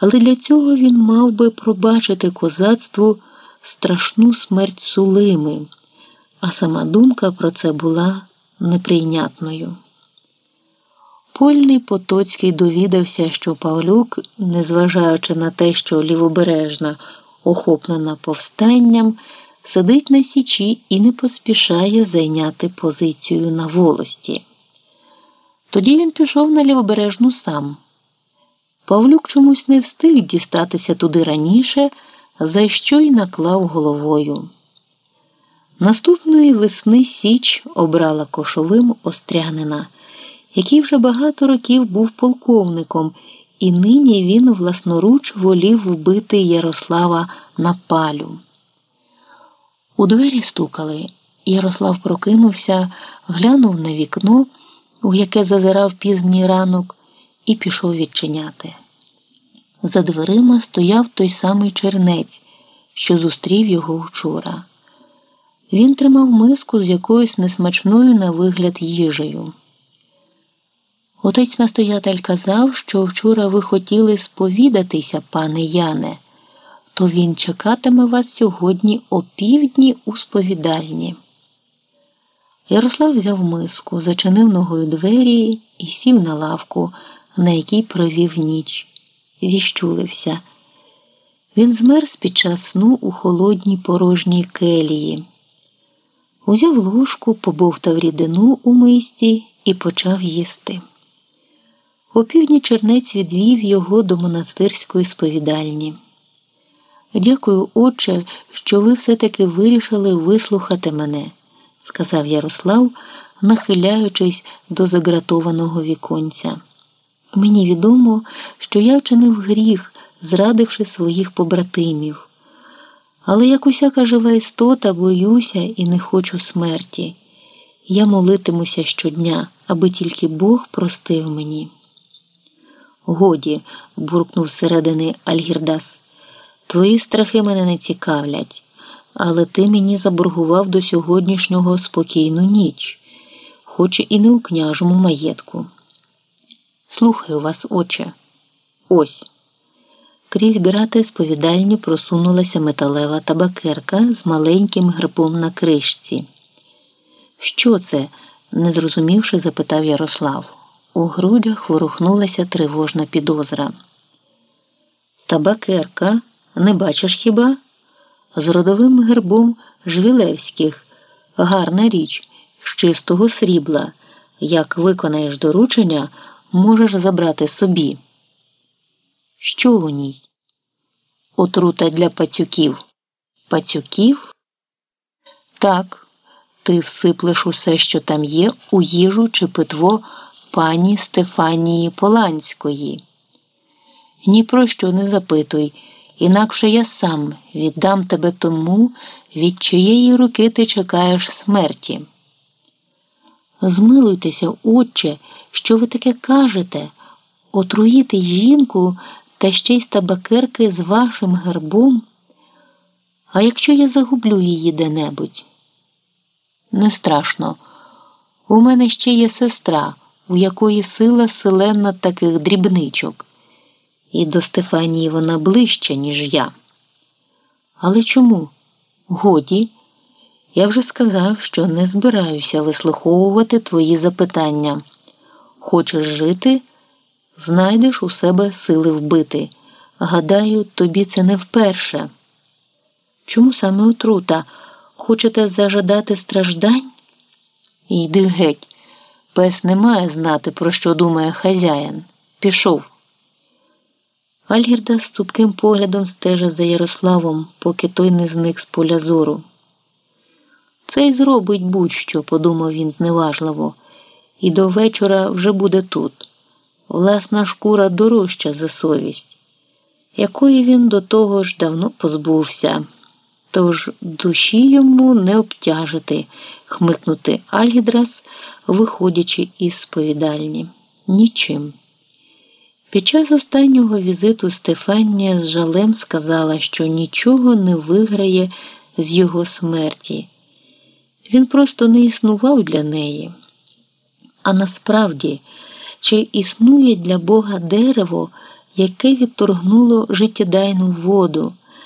але для цього він мав би пробачити козацтву страшну смерть Сулими, а сама думка про це була неприйнятною. Польний Потоцький довідався, що Павлюк, незважаючи на те, що лівобережна, охоплена повстанням, сидить на січі і не поспішає зайняти позицію на волості. Тоді він пішов на лівобережну сам. Павлюк чомусь не встиг дістатися туди раніше, за що й наклав головою. Наступної весни Січ обрала кошовим Острянина, який вже багато років був полковником, і нині він власноруч волів вбити Ярослава на палю. У двері стукали. Ярослав прокинувся, глянув на вікно, у яке зазирав пізній ранок, і пішов відчиняти. За дверима стояв той самий чернець, що зустрів його вчора. Він тримав миску з якоюсь несмачною на вигляд їжею. Отець настоятель казав, що вчора ви хотіли сповідатися, пане Яне, то він чекатиме вас сьогодні о півдні у сповідальні. Ярослав взяв миску, зачинив ногою двері і сів на лавку, на якій провів ніч, зіщулився. Він змерз під час сну у холодній порожній келії. Узяв ложку, побовтав рідину у мисті і почав їсти. О півдні чернець відвів його до монастирської сповідальні. Дякую, отче, що ви все-таки вирішили вислухати мене, сказав Ярослав, нахиляючись до загратованого віконця. Мені відомо, що я вчинив гріх, зрадивши своїх побратимів. Але як усяка жива істота, боюся і не хочу смерті. Я молитимуся щодня, аби тільки Бог простив мені. Годі, буркнув зсередини Альгірдас. Твої страхи мене не цікавлять, але ти мені заборгував до сьогоднішнього спокійну ніч, хоч і не у княжому маєтку. Слухаю вас, отче. Ось. Крізь грати сповідальні просунулася металева табакерка з маленьким грибом на кришці. Що це? не зрозумівши, запитав Ярослав. У грудях ворухнулася тривожна підозра. Табакерка, не бачиш хіба? З родовим гербом Жвілевських. Гарна річ, з чистого срібла. Як виконаєш доручення, можеш забрати собі. Що у ній? Отрута для пацюків. Пацюків? Так, ти всиплеш усе, що там є, у їжу чи питво пані Стефанії Поланської. Ні про що не запитуй, інакше я сам віддам тебе тому, від чиєї руки ти чекаєш смерті. Змилуйтеся, отче, що ви таке кажете, отруїти жінку та ще й з табакерки з вашим гербом. А якщо я загублю її де-небудь? Не страшно. У мене ще є сестра, у якої сила селена таких дрібничок, і до Стефанії вона ближча, ніж я. Але чому? Годі, я вже сказав, що не збираюся вислуховувати твої запитання. Хочеш жити? Знайдеш у себе сили вбити. Гадаю, тобі це не вперше. Чому саме отрута? Хочете зажадати страждань? Йди геть. Пес не має знати, про що думає хазяїн. Пішов. Альгірда з цупким поглядом стежить за Ярославом, поки той не зник з поля зору. Це й зробить будь-що, подумав він зневажливо, і до вечора вже буде тут. Власна шкура дорожча за совість, якої він до того ж давно позбувся. Тож душі йому не обтяжити, хмикнути Альгідрас, виходячи із сповідальні. Нічим. Під час останнього візиту Стефанія з жалем сказала, що нічого не виграє з його смерті. Він просто не існував для неї. А насправді, чи існує для Бога дерево, яке відторгнуло життєдайну воду,